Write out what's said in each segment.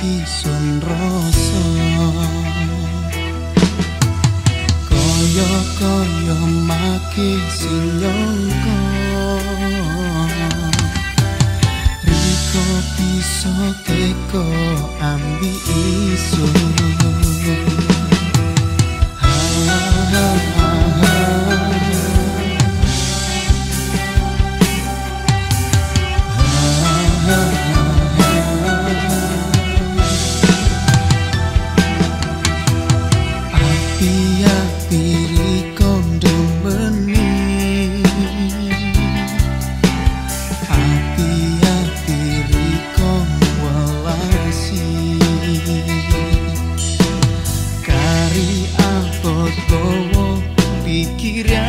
qui son rosa Koyo koyo maki sinyongko Riko piso teko ambi isu.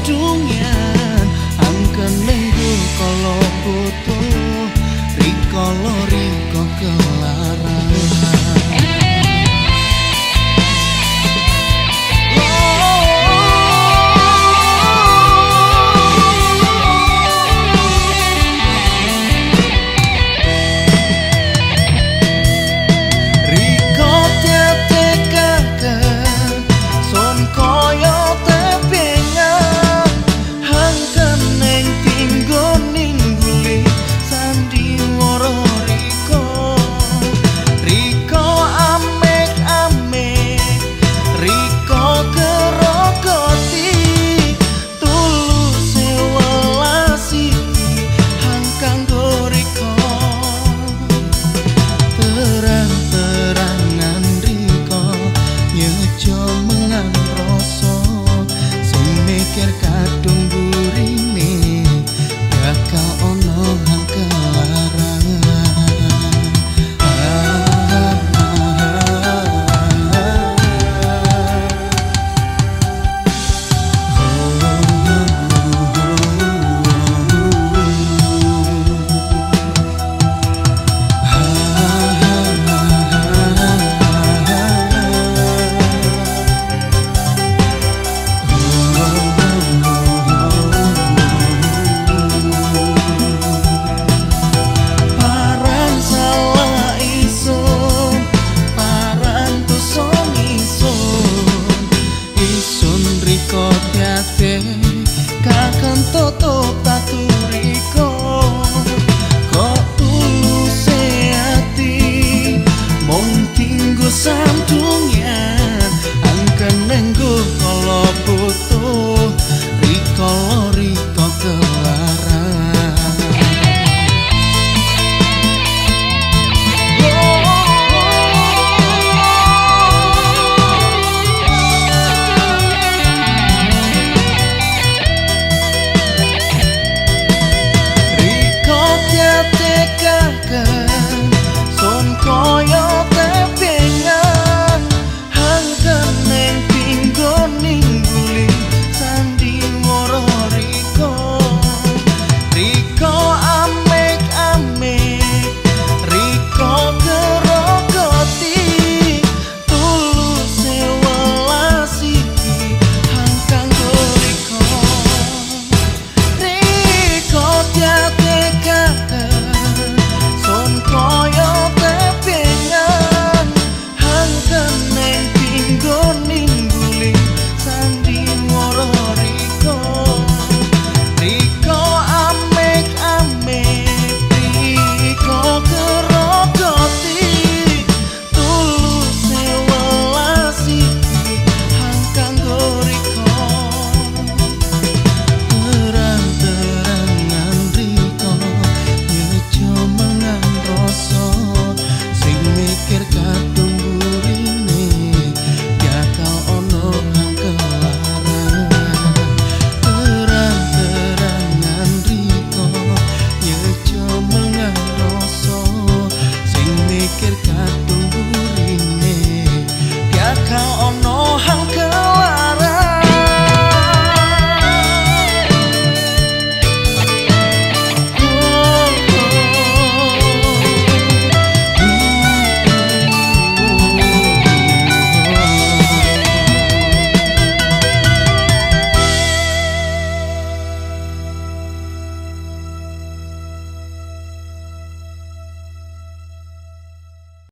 sandungan angken minggu kalau butuh riko